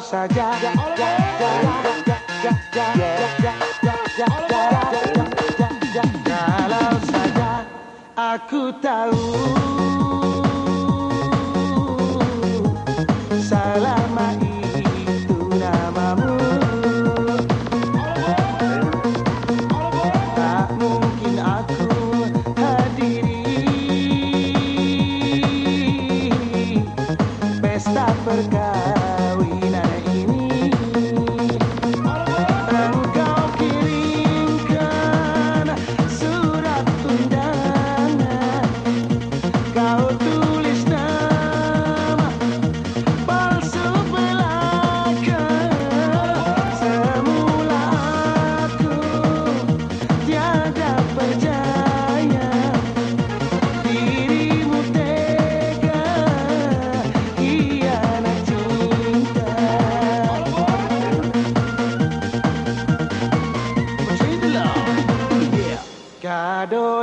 saja Kalau saja aku tahu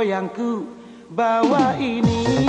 Yang ku bawa ini.